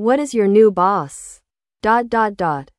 What is your new boss? Dot dot dot.